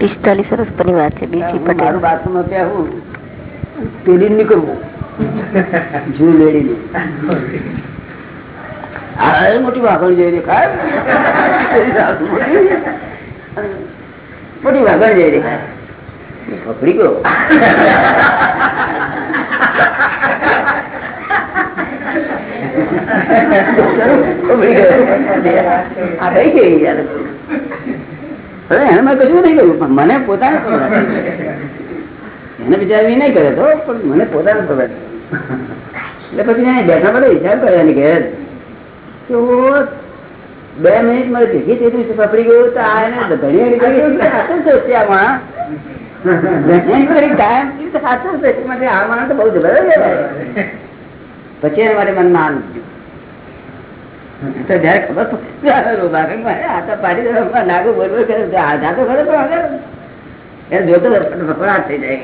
પિસ્તાલીસ વર્ષ પરની વાત છે બીજી પટેલ. બાથરૂમ ત્યાં હું પેલી નીકળવું જૂ લેડી આ મોટી વાઘણ જઈ દેખાય. મોટી. વાઘણ જઈ દેખાય. પકડી ગયો. પકડી ગયો. આ કઈ કેવી યાર. હવે એને મેં કશું નહીં કર્યું, પણ મને પોતાને એને વિચારવી નહીં કરે તો, પણ મને પોતાને ખબર એટલે પછી બેઠા બધા વિચાર કરે એની ઘેર બે મિનિટ મારે ભેગી ગયું પકડી ગયું તો આ એને ઘણી ઘણી સાચું છે. પછી એના માટે મનમાં આનંદ જયારે ખબર જાતો ખરો પણ જોતો ફફડાટ થઈ જાય.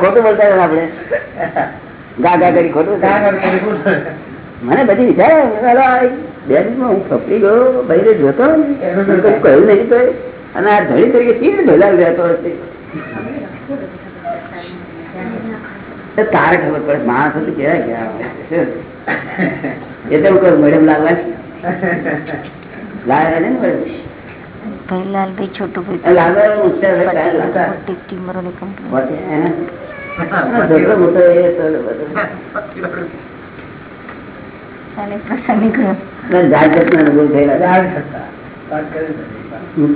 ખોટું બોલતા આપડે આપણે? ગા ગા કરી ખોટું મને બધી વિચાર બે હું ફફડી ગયો ભાઈ જોતો કહ્યું નહીં તો અને આ ધણી તરીકે રીતે ભેલા રહેતો હશે તારે ખબર પડે માણસ હતું કેવાય કેવા એ તો કહું મેડમ લાગવા લાવ્યા ને કંપની પોતે, હે?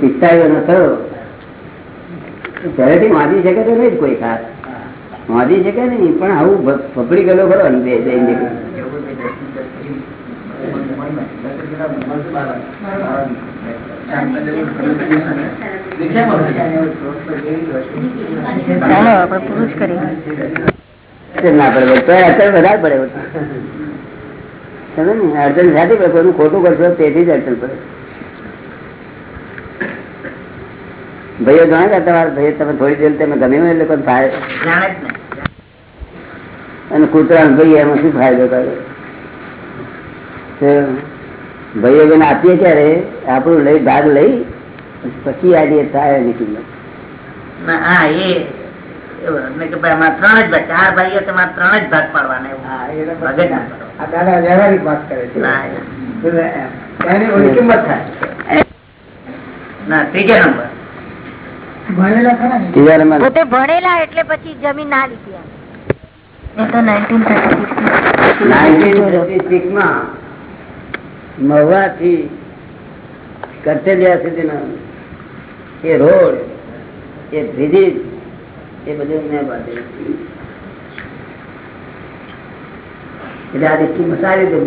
પિસ્તાળીઓ નતો ઘરેથી વાંચી શકે તો નહીં કોઈ ખાસ. વાંચી કે નહીં પણ આવું ફફડી ગયેલો ખરો બે બે નીકળી. ચાલો આપણે પૂરું જ કરીએ. અડચણ સાથે કોઈનું ખોટું કરશો તેથી જ અડચણ પડે. ભાઈઓ જાણે કે તમારા ભાઈ તમે થોડી દેર તમે ગમે એટલે કોઈ થાય અને કૂતરા ભાઈ એમાં શું ફાયદો કરે? ભાઈઓ જેને આપીએ ત્યારે આપણું લઈ ભાગ લઈ પછી આડીએ થાય એની કિંમત. હા એ એવું કે ભાઈ અમારે ત્રણ જ ભાગ ચાર ભાઈઓ તમારે ત્રણ જ ભાગ પાડવાના દાદા વ્યવહારિક વાત કરે છે. ના, કિંમત થાય. ના ત્રીજો નંબર ભણેલા ખરા ને ત્રીજા નંબર પોતે ભણેલા એટલે પછી જમીન ના લીધી મહુવા થી કરચલિયા સુધીનો એ રોડ એ બ્રિજ એ બધું મેં બાંધેલું એટલે આ દીકરી સારી રીતે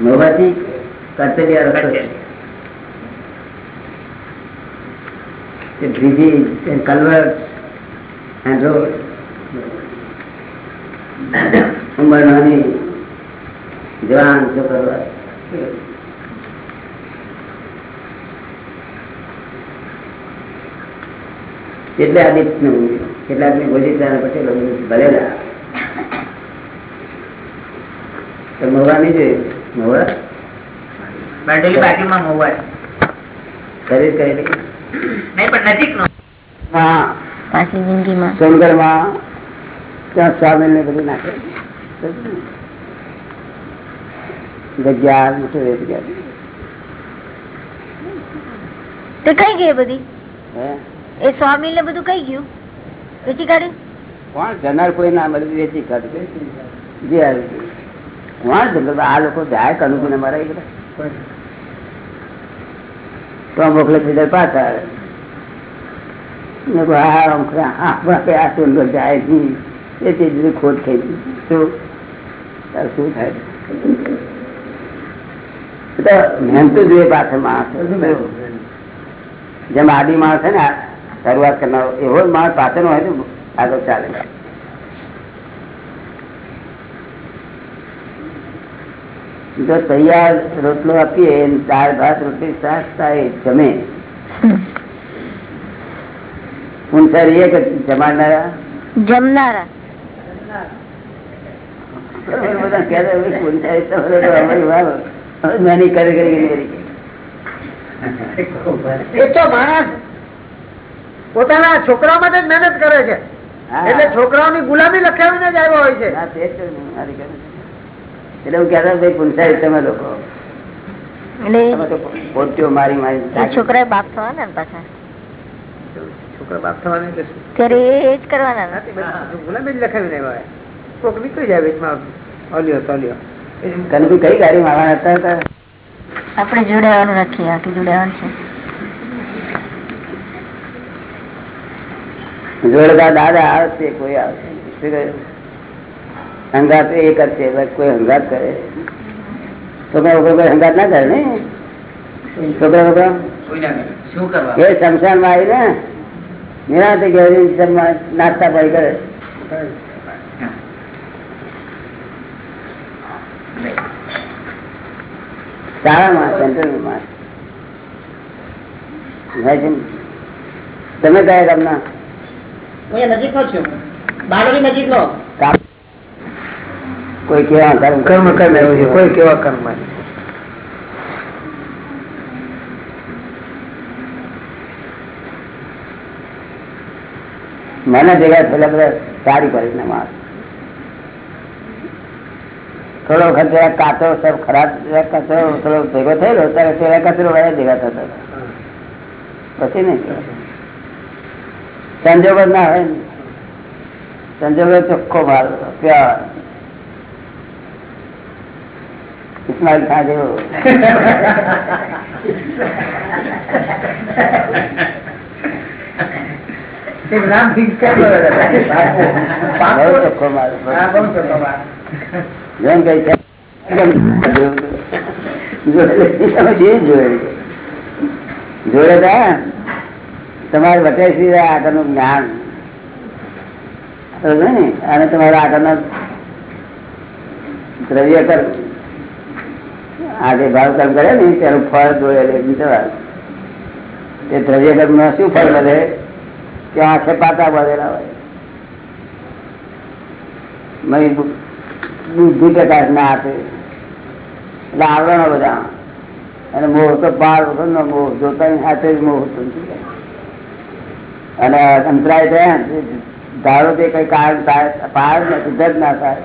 મહુવાથી કરચલિયા રસ્તો છે. And culverts and roads. ઉંમર નાની, જવાન છોકરો કેટલા આ દીપનું કેટલાક ને ભરેલા મહુવા નહીં જોઈએ મહુવા બારડોલી બાજુમાં છે. ખરીદ કરેલી નહીં પણ નજીક નો હા. પાછી જિંદગીમાં. સોનગઢમાં ત્યાં સ્વામી ને બધું નાખે જગ્યા મોટી જગ્યા. તે કઈ ગઈ એ બધી? હે? એ સ્વામી ને બધું કઈ ગયું? વેચી કાઢ્યું કોણ? જનાર કોઈ ના મળે વેચી કાઢે. જે. કોણ? જંગલ આ લોકો જાય કનુકુ ને મારા એ બધા તો મોકલે પછી પાછા આવે. હા આમ ખરા, હા, બાપે આ સુંદર જાય નહીં. એ તે ખોટ થઈ શું શું થાય? મહેનત જોઈએ પાછળ માણસ જેમ આદિ માણસ છે ને શરૂઆત કરનારો એવો માણસ પાછળ હોય તો આગળ ચાલે. જો તૈયાર રોટલો આપીએ ચાર ભાત રોટલી સાસ થાય જમે. પૂંછારી એક જ જમાડનારા? જમનારા. પોતાના છોકરા માટે જ મહેનત કરે છે. એટલે છોકરાઓની ગુલામી લખાવીને જ આવ્યો હોય છે. એટલે હું કહેતા ભાઈ પૂંછાય તમે લોકો. પોટ્યો મારી મારી છોકરા બાપ થવાના પાછા? છોકરા બાપ થવાને એટલે એ જ કરવાના ને? નથી, બધું ગુલામી જ લખાવીને આવ્યા હોય. કોક નીકળી જાય વચમાં. ઓલિયો તોલિયો. કનકુ કઈ ગાડી મારવાના હતા હતા? આપણે જોડાવાનું રાખીએ આખી જોડાવાનું છે. જોડતા દાદા આવશે કોઈ આવશે. શું કહ્યું? હંગાત એ કરશે કોઈ હંગાત કરે? છોકરા વગર કોઈ હંગાત ના કરે ને? છોકરા વગર? એ શમશાનમાં આવી ને નિરાંત જમવા નાસ્તા પાણી કરે. શાળામાં સેન્ટ્રલમાં? તમે કયા ગામના? નજીક નો છું. બારડોલી નજીક નો કોઈ કેવા કર્મ કર્મ કર્મ એવું છે, કોઈ કેવા કર્મ મને ભેગા થયેલા બધા સારી ક્વોલિટીના માણસ થોડો વખત કાચો સર ખરાબ કચરો, થોડો ભેગો થયેલો, ત્યારે પેલા કચરો વાળા ભેગા થતો પછી નહીં. સંજોગ ના હોય ને. સંજોગ ચોખ્ખો માલ પ્યાર ઇસ્માઇલ ખાન જેવો એક નામ ફિક્સ કરી દો દાદા. બહુ ચોખ્ખો માલ હા, બહુ ચોખ્ખો વાત. જેમ કઈ છે જોડે તા તમારે વટે શ્રી આગળનું જ્ઞાન. અને તમારા આગળના દ્રવ્ય કર્મ આજે ભાવ કર્મ કરે ને તેનું ફળ જોડે લે બીજો વાર. તે દ્રવ્ય કર્મ શું ફળ મળે કે આંખે પાતા બધેલા હોય. બુદ્ધિ પ્રકાશ ના આપે એટલે આવરણો બધા. અને મોહ તો બાર વગર નો મોહ, જોતાની સાથે જ મોહ જાય. અને અંતરાય થયા ધારો તે કઈ કારણ પાર સિદ્ધ જ ના થાય.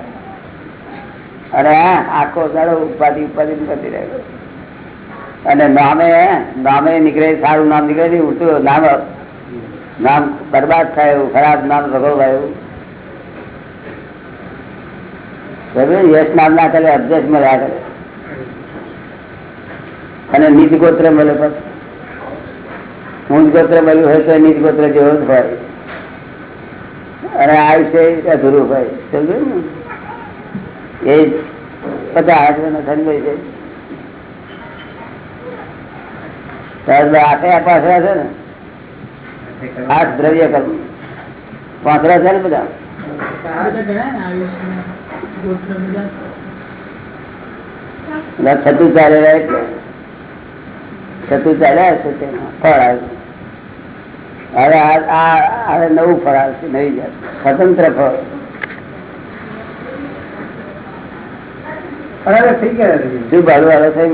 અને આખો સારો ઉપાધિ ઉપાધિ કરતી રહ્યો અને નામે નામે નીકળે, સારું નામ નીકળે નહીં ઉઠતું નામ નામ બરબાદ થાય ખરાબ નામ ભગવાય યશ નામ ના કરે અભ્યાસ મળ્યા કરે. અને નીચ ગોત્ર મળે પછી ઊંચ ગોત્ર મળ્યું હોય તો નીચ ગોત્ર જેવો જ હોય. અને આયુષ્ય અધૂરું હોય. સમજ્યું ને? એ પચાસ વર્ષનો સંજોય છે. ત્યારબાદ આટે આ પાછળ છે ને? આ દ્રવ્ય કર્મ ને બધા? છતું ચાલે એટલે. છતું ચાલ્યા છે તેમાં. ફળ આવ્યું હવે આ નવું ફળ આવશે, નવી જાત. સ્વતંત્ર ફળ. બરાબર થઈ ગયા શું ભાડું આવે છે?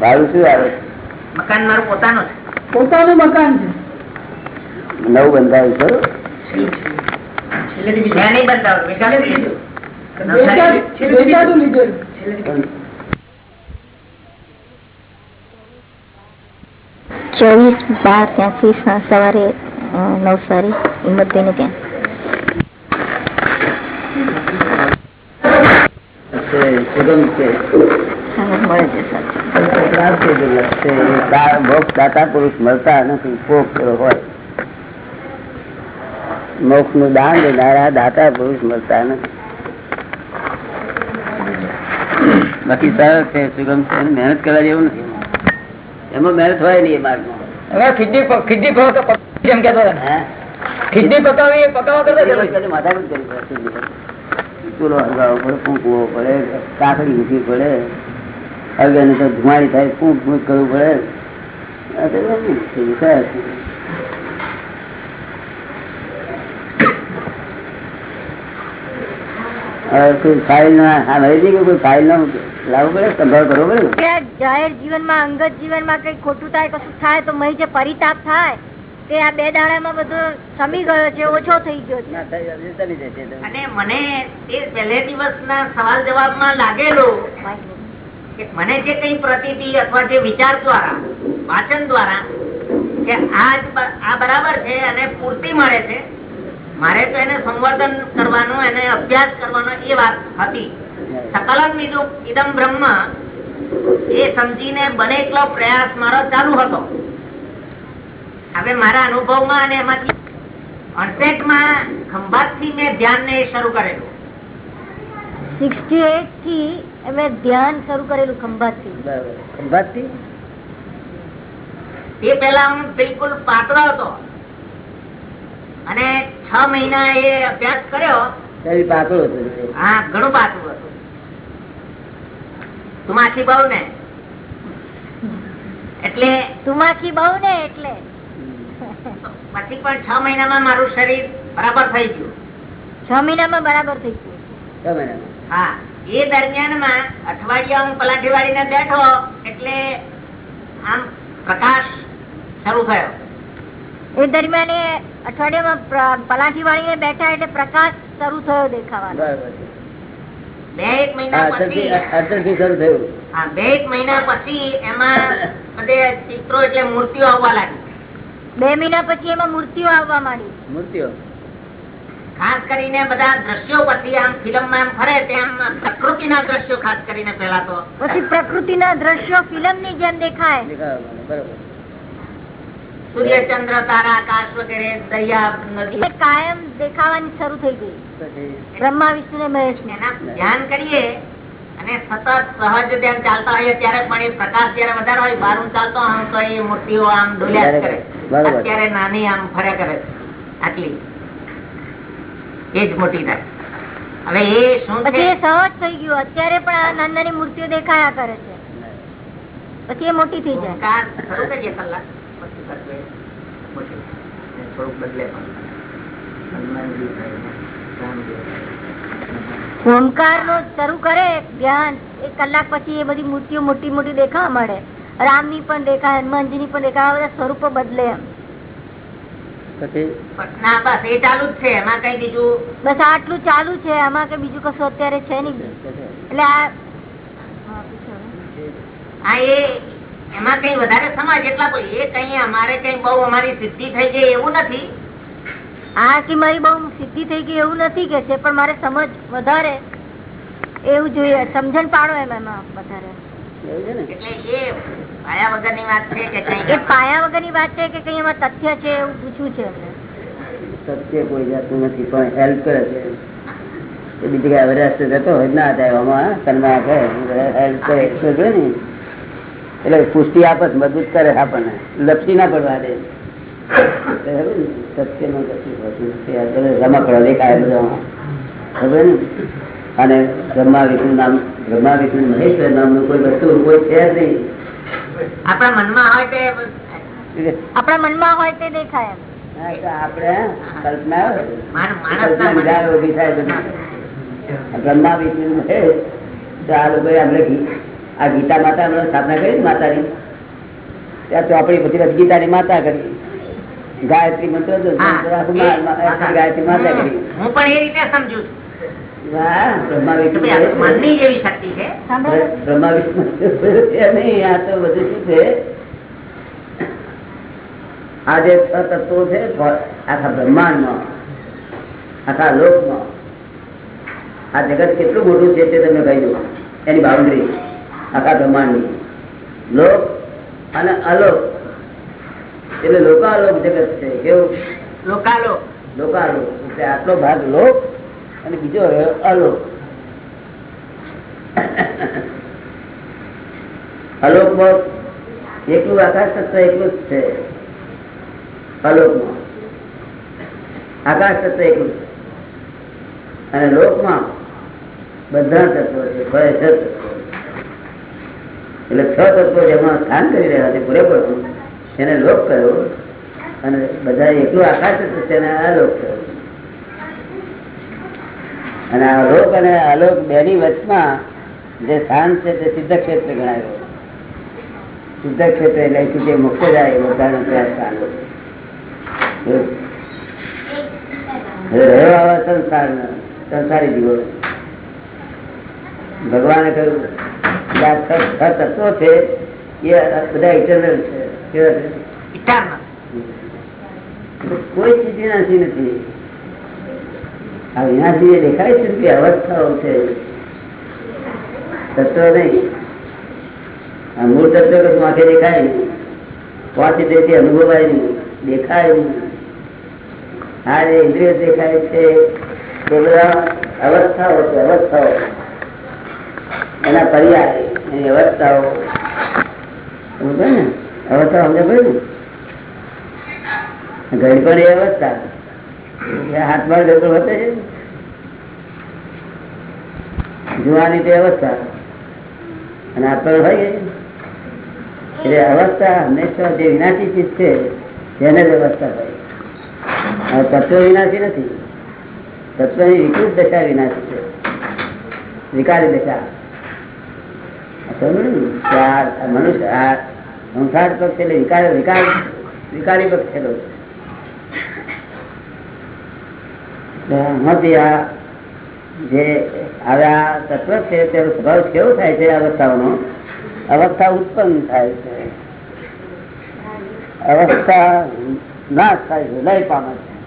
ભાડું શું આવે મકાન મારું પોતાનું છે. પોતાનું મકાન છે. નવું બંધાયું ખરું મેં નહીં બંધાવ્યું વિશાલે લીધું. વેચાતું લીધેલું. ચોવીસ બાર ત્યાંથી સ- સવારે નવસારી હિંમતભાઈ ત્યાં. છે, સુગમ છે સામે મળે છે સાચું પ્રાપ્તિ દુર્લભ છે. એ દા- મોક્ષ દાતા પુરુષ મળતા નથી કોક એવો હોય મોક્ષનું દાન દેનારા દાતા પુરુષ મળતા નથી બાકી સરળ છે સુગમ છે અને મહેનત કરવા જેવું નથી એમાં મહેનત હોય નહીં એ માર્ગમાં હવે ખીચડી પ- ખીચડી ખોળો તો પક- જેમ કહેતો હતા. હે? ખીચડી પકાવી એ પકાવવા કરતા જ હવે. ચૂલો હલગાવવો પડે, ફૂંકવો પડે, કાકડી મૂકવી પડે. હળગે તો ધુમાડી થાય, ફૂંક ફૂંક કરવું પડે. કોઈ ફાઇલ ના કે કોઈ કઈ ખોટું થાય, કશું થાય, તો મહી જે પરિતાપ થાય. તે આ બે દાડામાં બધું સમી ગયો છે ઓછો થઈ ગયો છે. અને મને તે પહેલે દિવસના સવાલ જવાબમાં લાગેલું કે મને જે કઈ પ્રતિ અથવા જે વિચાર દ્વારા વાચન દ્વારા કે આ જ બ- આ બરાબર છે અને પૂર્તિ મળે છે મારે તો એને સંવર્ધન કરવાનું એને અભ્યાસ કરવાનો એ વાત હતી સકલન બીજું ઇદમ બ્રહ્મ એ સમજીને બને એટલો પ્રયાસ મારો ચાલુ હતો હવે મારા અનુભવમાં અને એમાંથી અડસઠમાં ખંભાતથી મેં ધ્યાન ને શરૂ કરેલું. સિક્સટી એટથી અમે ધ્યાન શરૂ કરેલું ખંભાતથી બરાબર. ખંભાતથી? તે પેલા હું બિલકુલ પાતળો હતો. અને છ મહિના એ અભ્યાસ કર્યો. હા ઘણું પાતળું હતું. તુમાખી બહુ ને એટલે તુમાખી બહુ ને એટલે? પછી પણ છ મહિનામાં મારું શરીર બરાબર થઈ ગયું. છ મહિનામાં બરાબર થઈ ગયું? છ મહિનામાં. હા એ દરમિયાનમાં અઠવાડિયા હું પલાઠી વાળીને બેઠો એટલે આમ પ્રકાશ શરૂ થયો. એ દરમિયાન અઠવાડિયામાં પલાઠી વાળીને બેઠા એટલે પ્રકાશ શરૂ થયો દેખાવાનો. બે એક મહિના પછી શરૂ થયું. હા બે એક મહિના પછી એમાં બધે ચિત્રો એટલે મૂર્તિઓ આવવા લાગી. બે મહિના પછી એમાં મૂર્તિઓ આવવા માંડી. મૂર્તિઓ? ખાસ કરીને બધા દ્રશ્યો પછી આમ ફિલ્મમાં આમ ફરે તેમ પ્રકૃતિના દ્રશ્યો ખાસ કરીને પેલા તો. પછી પ્રકૃતિના દ્રશ્યો ફિલ્મની જેમ દેખાય. સૂર્ય ચંદ્ર તારા આકાશ વગેરે દરિયા નદી. કાયમ દેખાવાની શરૂ થઈ ગઈ. બ્રહ્મા વિષ્ણુ ને મહેશ એના ધ્યાન કરીએ અને સતત સહજ ધ્યાન ચાલતા હોઈએ ત્યારે પણ એ પ્રકાશ જયારે વધારે હોય બારું ચાલતો હોય તો એ મૂર્તિઓ આમ ડોલ્યા કરે. અત્યારે નાની આમ ફર્યા કરે. આટલી. એ જ મોટી થાય. હવે એ શું પછી સહજ થઈ ગયું. અત્યારે પણ આ નાની નાની મૂર્તિઓ દેખાયા કરે છે. પછી એ મોટી થઈ જાય. થોડુંક બદલે. ઓમકાર નો શરૂ કરે ધ્યાન. એક કલાક પછી એ બધી મૂર્તિઓ મોટી મોટી દેખાવા મળે રામની પણ રેખા હનુમાનજી ની પણ રેખા બધા સ્વરૂપ બદલે એમ. પછી પણ ના બસ એ ચાલુ છે એમાં કઈ બીજું? બસ આટલું ચાલુ છે આમાં કે બીજું કશું અત્યારે છે એટલે એમાં કઈ વધારે સમાજ એટલા એ કઈ અમારે કઈ બહુ અમારી સિદ્ધિ થઈ ગઈ એવું નથી. હા કે મારી બહુ સિદ્ધિ થઈ ગઈ એવું નથી કે છે પણ મારે સમજ વધારે એવું જોઈએ સમજણ પાડો એમ એમાં વધારે. ને? પાયા વગરની વાત છે કે એ કઈ પાયા વગરની વાત છે કે કઈ એમાં તથ્ય છે એવું પૂછવું છે સત્ય કોઈ જાતનું નથી પણ હેલ્પ કરે છે. બીજી કઈ અવરાશ જતો હોય ના થાય આમાં કરના હેલ્પ કરે ને. એટલે પુષ્ટિ આપે મજબૂત કરે આપણને. લપસી ના પડવા દે. સત્યનું કશું રમકડા દેખાય બધા ખબર ને? અને બ્રહ્મા વિષ્ણુ નામ બ્રહ્મા વિષ્ણુ મહેશ્વર નામનું કોઈ વસ્તુ કોઈ છે જ નહીં. આપણા મનમાં હોય તે આપણા મનમાં હોય તે દેખાય આપણે કલ્પના. વિચાર થાય આ બ્રહ્મા વિષ્ણુ છે તો આ લોકોએ આ ગીતા માતા સ્થાપના કરી માતાની. ત્યાં ચોપડી પછી ગીતાની માતા કરી. ગાયત્રી મંત્ર ગાયત્રી માતા કરી. હું પણ એ રીતે સમજુ છું. આ છે. જે તત્વો છે આખા બ્રહ્માંડમાં આખા લોકમાં આ જગત કેટલું મોટું છે તે તમે કહી દો. એની બાઉન્ડ્રી આખા બ્રહ્માંડની. લોક અને અલોક. એટલે લોકાલોક જગત છે કેવું? લોકાલોક. લોકાલોક એટલે આટલો ભાગ લોક અને બીજો રહ્યો અલોક અલોકમાં એકલું આકાશ તત્વ એકલું જ છે. અલોકમાં આકાશ તત્વ એકલું અને લોકમાં બધા તત્વો છે છ એટલે છ તત્વો જેમાં સ્થાન કરી રહ્યા છે પૂરેપૂરું, એને લોક કર્યો અને બધા એકલું આકાશ તત્વ છે એને અલોક કર્યો. અને અલોક અને અલોક બેની વચમાં જે સ્થાન છે તે સિદ્ધ ક્ષેત્ર ગણાયો સિદ્ધ ક્ષેત્ર એટલે અહીંથી જે મુક્ત જાય બધાનું ત્યાં સ્થાન રહ્યો આવા સંસાર સંસારી જીવો. ભગવાને કહ્યું કે આ છ છ તત્વો છે એ બધા ઇટરનલ છે. કેવા છે? કોઈ ચીજ નથી. વિનાશી દેખાય છે કે અવસ્થાઓ છે. તત્વ નહીં. આ મૂળ તત્વ કશું આંખે દેખાય નહીં. પાંચ તેથી અનુભવાય નહીં. દેખાય નહીં. આ જે ઇન્દ્રિય દેખાય છે, તે બધા અવસ્થાઓ છે, અવસ્થાઓ. એના પર્યાય એની અવસ્થાઓ. સમજો ને? અવસ્થા સમજે ભાઈ ને? ઘડી પણ એ અવસ્થા. એ હાથમાં જતો વધે જુવાની તે અવસ્થા. અને હાથમાં હોય એટલે અવસ્થા હંમેશા જે વિનાશી ચીજ છે, તેને જ અવસ્થા હોય. તત્વ વિનાશી નથી. તત્વની વિકૃત દશા વિનાશી છે. વિકારી દશા. મનુષ્ય સંસાર પક્ષ એટલે વિકાર વિકાર, વિકારી પક્ષ છે. આમાંથી આ જે હવે આ તત્વ છે, તેનો સ્વભાવ કેવો થાય છે અવસ્થાઓનો? અવસ્થા ઉત્પન્ન થાય છે. અવસ્થા નાશ થાય છે, લય પામે છે.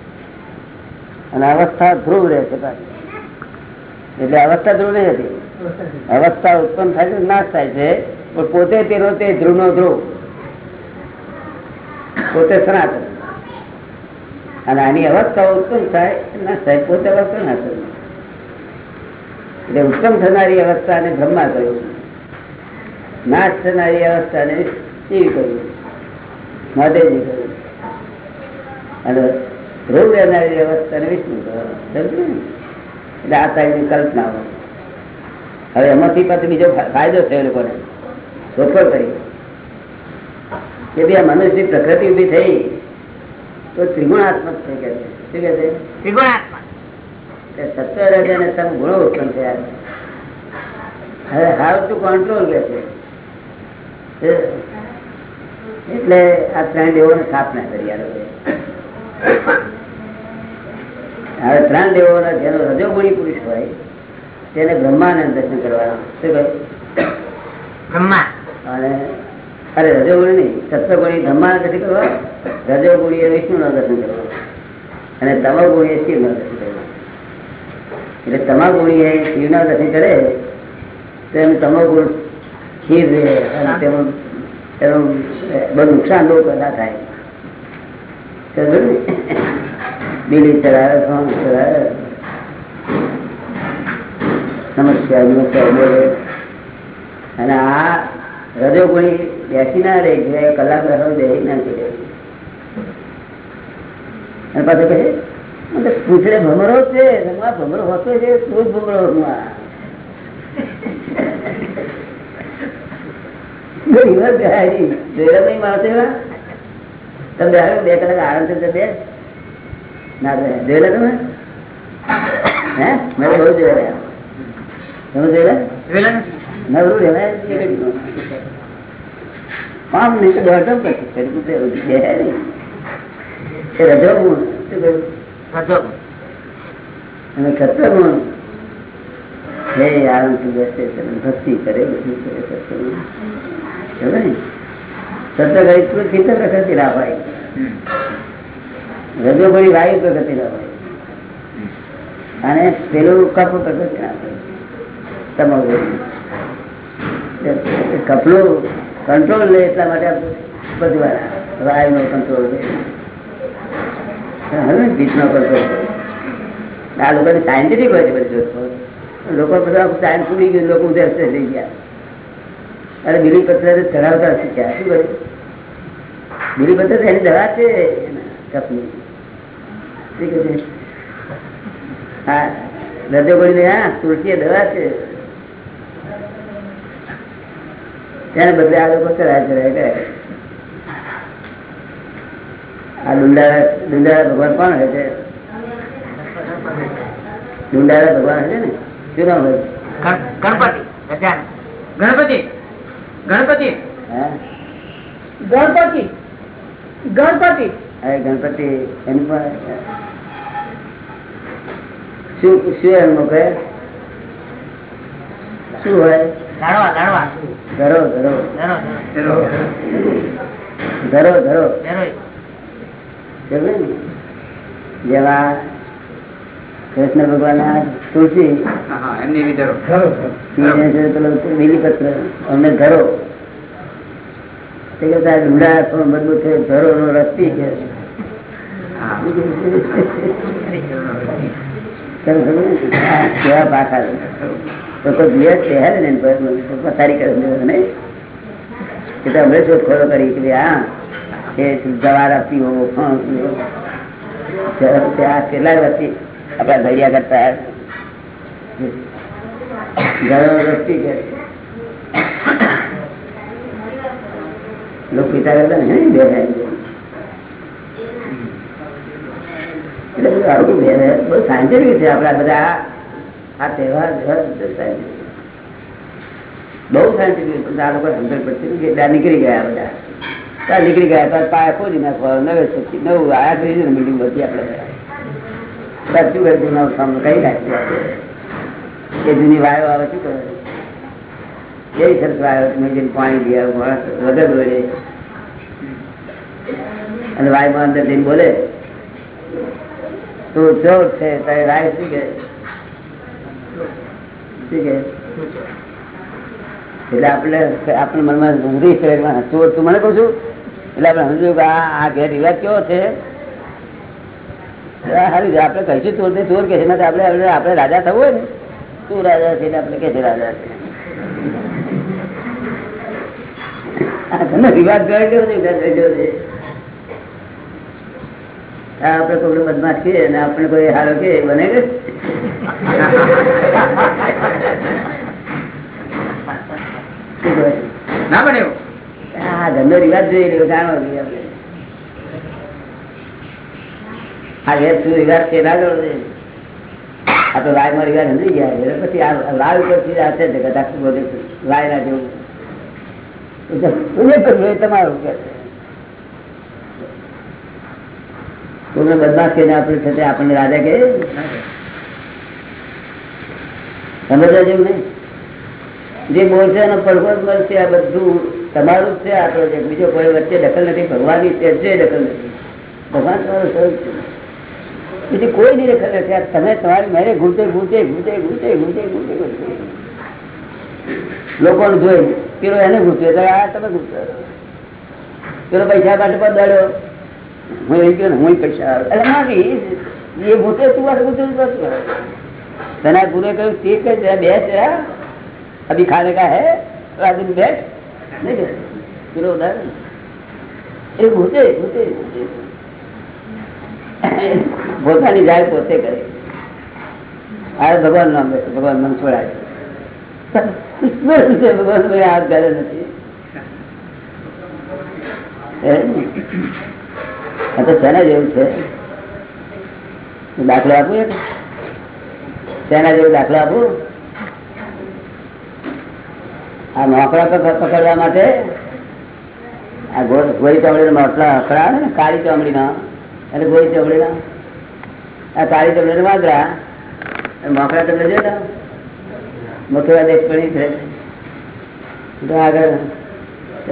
અને અવસ્થા ધ્રુવ રહે છે. એટલે અવસ્થા ધ્રુવ નહીં હતી. અવસ્થા ઉત્પન્ન થાય છે, નાશ થાય છે. પણ પોતે તેનો તે ધ્રુવ નો ધ્રુવ. પોતે સનાતન. અને આની અવસ્થા ઉત્પન્ન થાય, ના, સાહેબ, પોતે અવસ્થા ના થયું. એટલે ઉત્તમ થનારી અવસ્થાને બ્રહ્મા કહ્યું. નાશ થનારી અવસ્થાને શિવ કહ્યું. મહાદેવજી કહ્યું. અને રોગ રહેનારી અવસ્થાને વિષ્ણુ કહ્યું. ને? એટલે આ કલ્પના કલ્પનાઓ હવે એમાંથી પાછો બીજો ફાયદો થયો લોકોને. સોફળ થઈ કે ભાઈ આ મનુષ્યની પ્રકૃતિ ઊભી થઈ. તો ત્રિગુણાત્મક થઈ ગયા છે. શું કે ત્રિગુણાત્મક. કે સત્વ રહે અને તમે ગુણો ઉત્પન્ન થયા હવે હાવ ટુ કંટ્રોલ કે છે? એટલે આ ત્રણ દેવોને સ્થાપના કરી. હવે ત્રણ દેવોના જેનો રજોગુણી પુરુષ હોય તેને બ્રહ્માનંદ દર્શન કરવાના. શું કહ્યું બ્રહ્મા. અને અરે રજોગુણી નહીં, સત્વગુણી બ્રહ્મા દર્શન કરવા રજોગુણી એ વિષ્ણુ દર્શન કરવા. અને તમોગુણી એ શિવ દર્શન કરવા. એટલે તમાગુણી એ શિવ દર્શન કરે, તો એમ તમોગુણ ખીર રહે અને તેમાં એનું બધું નુકસાન બહુ ના થાય? બીડી ચડાવે સોંગ ચડાવે નમસ્કાર નમસ્કાર, બોલે. અને આ રજોગુણી બેસી ના રહે જે કલાક રહો બે ના કરે. અને પાછું કહે પૂછડે ભમરો છે ભમરો હોતો છે તું જ ભમરો હું બે કલાક આરામથી બે. ના બે. જોયેલા તમે? હે? મેં બહુ જોયેલા. તમે જોયેલા? જોયેલા નવરું રહેવાય. આમ નહીં તો દોઢ પછી ફરી પૂછે એવું બે નહીં. એ રજો ગુણ શું કહ્યું? રજો. અને સત્વગુણ હે આરામથી બેસે ભક્તિ કરે બધું કરે સત્વગુણ. ખબર ને? સત્વગુણ પૃથ્વી તો પ્રકૃતિ લાભાય વાયુ પ્રકૃતિ લાભાય અને પેલું કપ પ્રકૃતિ લાભાય તમારું કપલું કંટ્રોલ લે એટલા માટે બધું રાય નો કંટ્રોલ લે હવે બીજ નો કંટ્રોલ આ લોકોને સાયન્ટિફિક હોય છે બધું લોકો બધા સાયન્સ ભૂલી ગયું, લોકો ઉધર થઈ ગયા. અરે બીલી પત્ર ધરાવતા શીખ્યા. શું કર્યું? બીલી પત્ર એની દવા છે કપની. હા રજો કરીને હા તુલસી દવા છે. તેને બદલે આ લોકો ચડાય કરે. આ ડુંડા ડુંડા ભગવાન કોણ હોય છે? ડુંડાળા ભગવાન છે ને? શું નામ હોય? ગણપતિ ગણપતિ ગણપતિ. હા. ગણપતિ ગણપતિ. હા, એ ગણપતિ એની પણ શું શું એનું કહે? શું હોય? ધરો ધરો. ધરો ધરો. ધરો ને? જેવા કૃષ્ણ ભગવાન તુલસી. છે પેલો બીલીપત્ર અમને ધરો. તે કે તારા ડુંડા થોડો મજબૂત છે. ધરો નો રસ કેવા પાકા છે. તો કોઈ દિવસ પહેરે ને પથારી કરે છે, નહીં? એ તો અમે શોધખોળો કરી કે હા એ જવારા પીવો ફણ પીવો ત્યારે તે આ કેટલા વર્ષથી આપણા ઘડિયા કરતા ઘરો રસ્તી કે લોકો પિતા કરતા ને બે ભાઈ. બહુ સાયન્ટિફિક આ લોકો નીકળી ગયા બધા. ત્યાં નીકળી ગયા ત્યાં પાયા સામનો કઈ નાખ્યું એ જૂની વાયો આવે, શું કરે કેવી સરસ વાયો મેં જેને પાણી અને વાયમાં અંદર જઈને બોલે. તું ચોર એટલે આપણે આપણે મનમાં ઊંઘી શરીરમાં ચોર તું મને કહું છું? એટલે આપણે સમજ્યું કે આ ઘેર રિવાજ કેવો છે? સારું આપડે કહીશું ચોર ને ચોર કે છે આપડે આપણે રાજા થવું હોય ને, તું રાજા છે આપણે કે છે રાજા છે. આ ઘરનો રિવાજ ગયો ગયો છે? આ આપણે કોઈ બદમાશ છીએ અને આપણે કોઈ હારો કે બને કે? ના બને ધંધો રિવાજ જોઈ રહ્યો જાણો જોઈએ આ વેદ શું રિવાજ છે ના છે આ તો લાયમાં રિવાજ સમજી ગયા એટલે પછી આ લાય ઉપરથી આ છે જગત આખું બધું લાય ના જેવું તમારું કે છે કોઈને બદમાશ કરીને આપણે છે આપણને રાજા કે સમજવા જેવું નહીં. જે બોલશે એનો પડઘો મળશે, આ બધું તમારું જ છે આપણો છે બીજો કોઈ વચ્ચે દખલ નથી, ભગવાનની છે દખલ નથી. ભગવાન તમારું સ્વરૂપ છે. બીજી કોઈ ની દખલ નથી. આ તમે તમારી મેરે ઘૂંટે ઘૂંટે ઘૂંટે ઘૂંટે ઘૂંટે ઘૂંટે ઘૂંટે. લોકોને જોઈ પેલો એને ઘૂંટ્યો આ તમે ઘૂંટો. પેલો પૈસા માટે પણ દડ્યો હું એ ગયો ને હું પૈસા અરે ના એ ભૂતે તું વાત બધું તને ગુરુ કહ્યું તે કે બેસ અભી ખાને કા હે? રાજુ બેસ. નહીં ગુરુ ઉદાહરણ એ પોતાની જાય પોતે કરે. આ ભગવાન નામ ભગવાન નામ છોડાય ભગવાન હાથ કરે નથી. આ તો શેના જેવું છે? દાખલો આપું એક? શેના જેવું દાખલો આપું? આ નોકરા પક- પકડવા માટે? આ ગો- ગોળી ચામડી મોટલા અકડા આવે ને, કાળી ચામડી ના અને ગોળી ચામડી ના આ કાળી ચામડી વાંદરા મોકરા તમને છે ને મોકરા દેશ પડી છે. આગળ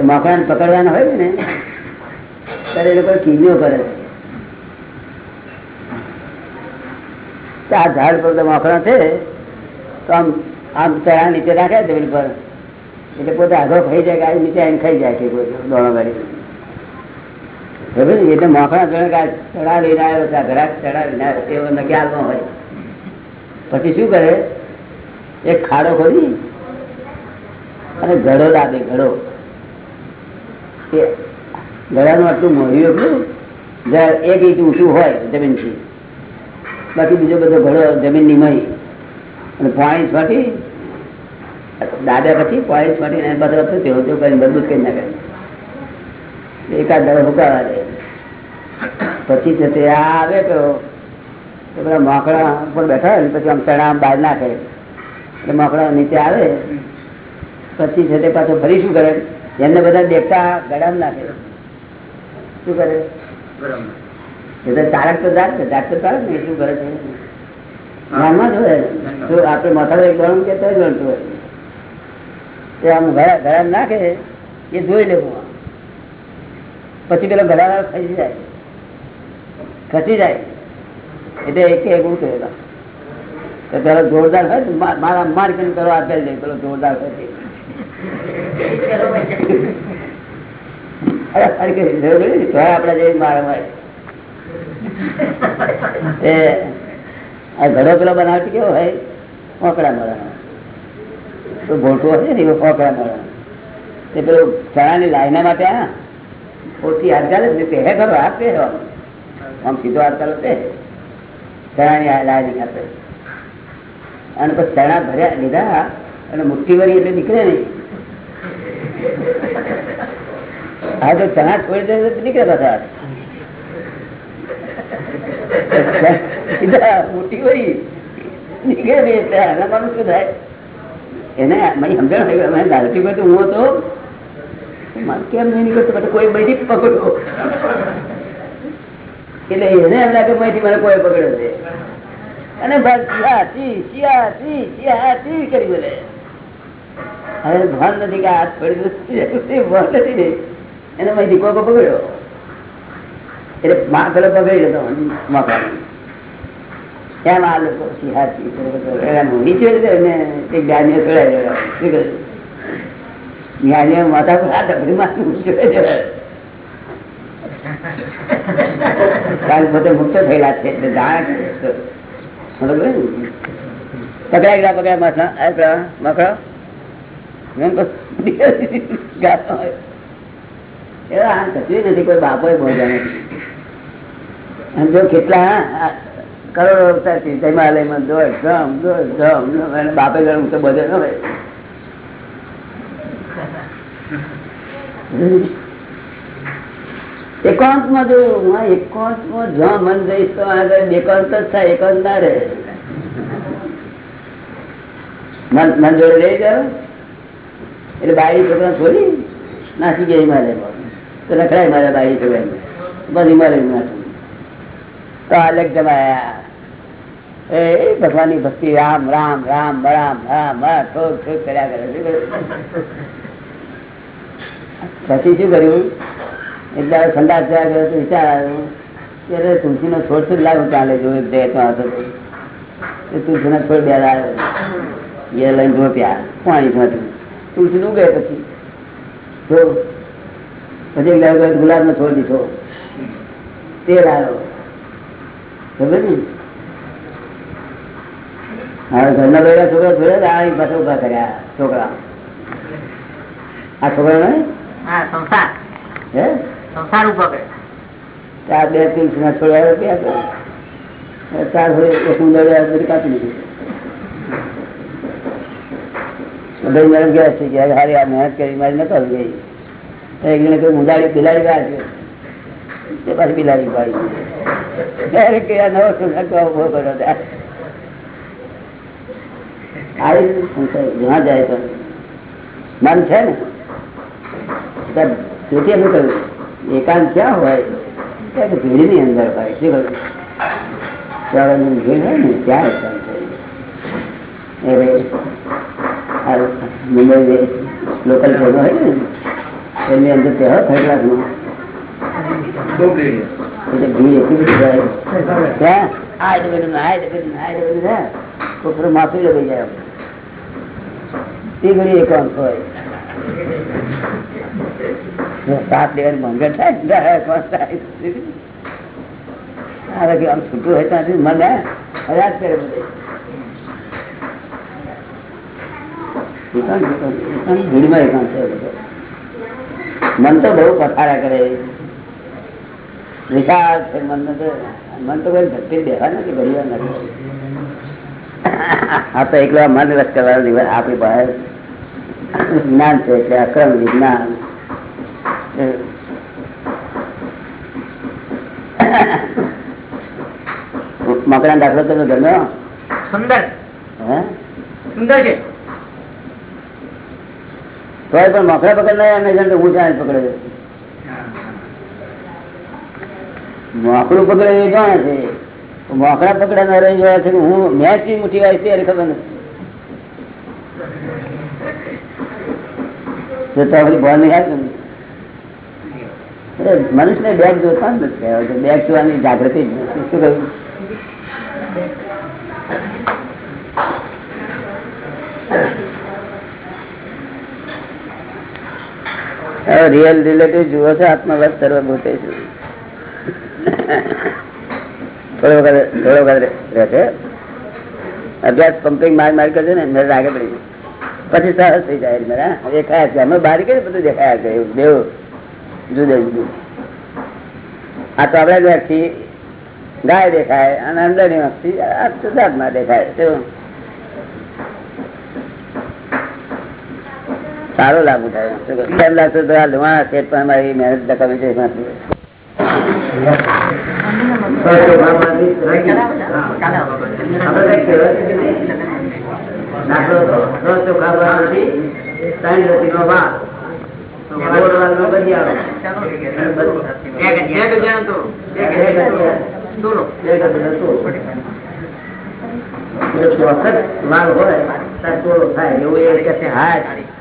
મોકરા પકડવાના હોય ને ત્યારે એ લોકો કીડીઓ કરે છે. આ ઝાડ પર તો છે, તો આમ આમ ચણા નીચે રાખે જમીન પર. એટલે પોતે આગળ ખાઈ જાય કે નીચે આવીને ખાઈ જાય કે દોણો ગાડી. એટલે મોખણા જોડે કે આ ચડા લઈને આવ્યો ઘરાક ચડા લઈને આવ્યો એવો નક્કી હાલમાં હોય. પછી શું કરે? એક ખાડો ખોદી અને ઘડો લાગે ઘડો ઘડાનું આટલું મોહ્યું એટલું, જ્યાં એક ઇંચ ઊંચું હોય જમીનથી. બાકી બીજો બધો ઘડો જમીન મહી અને પાણી છાંટી દાદા પછી પાણી છાંટીને બધો તેવો તેવો કરીને મજબૂત કરી નાખે. એકાદ દળ હુકાવા દે. પછી છે તે આ આવે તો, એ પેલા મોકળા ઉપર બેઠા હોય ને, પછી આમ ચણા બહાર નાખે. એટલે મોકળા નીચે આવે. પછી છે તે પાછો ફરી શું કરે? એમને બધા દેખતા ગળામ નાખે. શું કરે? એ તો જાત છે જાત તો તારક ને શું કરે છે? જ્ઞાનમાં જ ગણું કે તો ગણતું હોય. એ આમ ઘડા ઘડા નાખે, એ જોઈ લેવું પછી પેલો ઘડા ખસી જાય. ખસી જાય. એટલે એક એક ઉઠે એના. તો પેલો જોરદાર હોય મારા માર કરીને પેલો જાય લે પેલો જોરદાર હોય આપણે જઈને મારા આ ઘડો પેલો બનાવતી કેવો હોય ફોકડા મળવાનો તો ભોટો હોય ને એવો ફોકડા મળે તે પેલું ચણાની લાઈના માટે આ, ઓછી હાથ ચાલે ને પહેરે ખરો હાથ પહેરવાનો આમ સીધો હાથ ચાલો તે ચણાની લાઈની ખાતે અને પછી ચણા ભર્યા લીધા, અને મુઠ્ઠી ભરી એટલે નીકળે નહીં. હા, તો ચણા છોડી દે તો નીકળે બધા મોટી હોય, નીકળે નહીં એટલે શું થાય? હતો. મારે નથી કે હાથ પડી એને માહિતી કોઈ પકડ્યો. એટલે મા પેલો પકડી લેતો એમ આ લોકો નીચે માથા પર હાથ અપડી માથું ચડાવી દેવા. કારણ કે પોતે મુક્ત થયેલા છે, એટલે જાણે છે. પકડાઈ ગયા પકડાય માથા મકડા. એવા આ થતી નથી, કોઈ બાપો બોલતા નથી. જો કેટલા કરોડો અવતારથી હિમાલયમાં દોઢ ગમ દોઢ ગમ અને બાપે ગણું તો બધે ન હોય. એકાંતમાં જો, હું, એકાંતમાં જ્યાં મન જઈશ તો આગળ એકાંત જ થાય, એકાંત ના રહે. મન જોડે રહી જાવ એટલે બાઈ છોકરા છોડી નાસી ગયા હિમાલયમાં રખડાય મારા ભાઈ બધી બસ હિમાલય નાખું તો અલગ જમાયા. એ ભગવાનની ભક્તિ, રામ રામ રામ રામ રામ ઠોક ઠોક કર્યા કરે શું? પછી શું કર્યું? એટલે ઠંડા થયા ગયો તો વિચાર આવ્યો અરે તુલસીનો છોડ તો લાગુ ચાલે જો એક બે તો હતો તુલસીનો છોડ બે આવ્યો એ લઈને રોપ્યા પાણી માંથી તુલસી ઉગે પછી. તો પછી ગુલાબ ગુલાબનો છોડ દીધો. તેલ આવ્યો સમજ ને? ઘરના બધા છોકરા છોડ્યા આ પાછા ઊભા કર્યા છોકરા. આ છોકરા ને સંસાર. ઊભો ચાર બે ત્રીસ ના છોડ્યા રૂપિયા ચાર બધી કાપી લીધી. બધા ગયા છે કે હારી આ મહેનત કરી મારી નતો ગઈ. એક બિલાડી તે પાછી બિલાડી પાડી ત્યારે એકાંત ક્યાં હોય? ત્યાં ભીડની અંદર હોય શું કહ્યું ભીડ હોય ને, ત્યાં એકાંત મુંબઈ લોકલ ટ્રેનો હોય ને એની અંદર ત્યાં થર્ડ ક્લાસમાં એટલે ભીડ એટલી બધી હોય ત્યાં આ ડબેલું આ ડબેલું આ ડબેલું છે છોકરો માફી લઈ જાય તે ઘડી એકાંત હોય સાત દિવસ મંગળ થાય કોણ થાય હવે કે આમ છૂટું હોય ત્યાંથી મને હજાર કરે બધે એકાંત, એકાંત, એકાંત, ભીડમાં એકાંત છે બધો. મન તો બહુ પથારા કરે. વિશાળ છે મન તો મન તો કોઈ ધરતી દેવા નથી ભરવા નથી. આ તો એકલા મન રસ કરવાનું દિવસ આપણી પાસે જ્ઞાન છે એટલે અક્રમ વિજ્ઞાન. મકરા દાખલો તમે ગમ્યો? સુંદર. હે? સુંદર છે. તોય પણ મોકરા પકડનાર જણ તો હું જાણે પકડે મોકડું પકડે એ જાણે છે. મોકરા પકડનાર રહી ગયા છે હું મેં ચી મુઠી આવી ત્યારે ખબર નથી. જો તો આપણી બોલ નહીં ને. મનુષ્યને બેગ જોતા જ નથી બેગ જોવાની જાગૃતિ શું કહ્યું? રિયલ રિલેટિવ જુઓ છો આત્મવત સર્વભૂતે છું. થોડો વખત થોડો વખત અભ્યાસ પંપિંગ માર માર કરજો ને મેરે આગળ પડી પછી સરસ થઈ જાય મેરા દેખાયા છે. અમે બહાર કરી બધું દેખાયા છે. એવું, દેવ. જુદે જુદું. આ તો આપણે ગાય દેખાય, અને અંદરની વ્યક્તિ આ શુદ્ધાત્મા દેખાય. શું? સારો લાગુ થાય. કેમ લાગશે તો આ લુહાણા છે, પણ મારી મહેનત દખાવી છે એમાંથી. હાથ હોય થોડું થયું. ત્યારે તો આ પ્રમાણે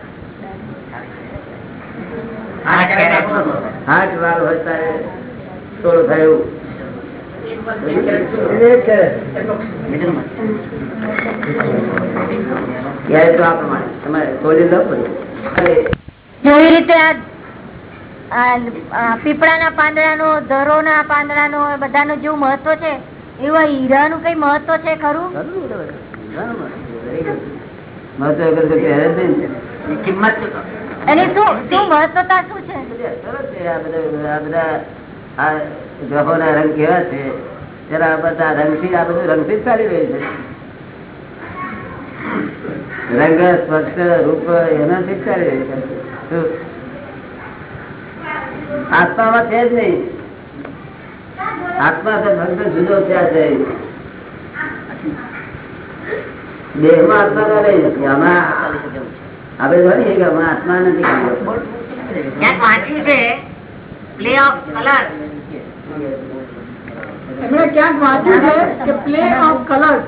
તમારે તોલી લો બધું. જેવી રીતે આ આ પીપળાના પાંદડાનો ધરોના પાંદડાનો એ બધાનું જેવું મહત્વ છે એવા હીરા હીરાનું કઈ મહત્વ છે ખરું બધું બધું. બધું. મહત્વ ને. કિંમત? એની શું શું મહત્વતા શું છે? સરસ છે આ બધા આ બધા આ ગ્રહોના રંગ કેવા છે? જરા બધા રંગથી આ બધું રંગથી જ ચાલી રહ્યું છે. રંગ, સ્પર્શ, રૂપ એનાથી જ ચાલી રહ્યું છે. આત્મામાં છે જ નહીં. આત્મા તો ભક્ત જુદો થયા છે. દેહમાં આત્મા નથી આમાં આપણે જોઈએ કે આમાં આત્મા નથી ક્યાંક વાંચ્યું છે પ્લે ઓફ કલર એમણે ક્યાંક વાંચ્યું છે કે પ્લે ઓફ કલર્સ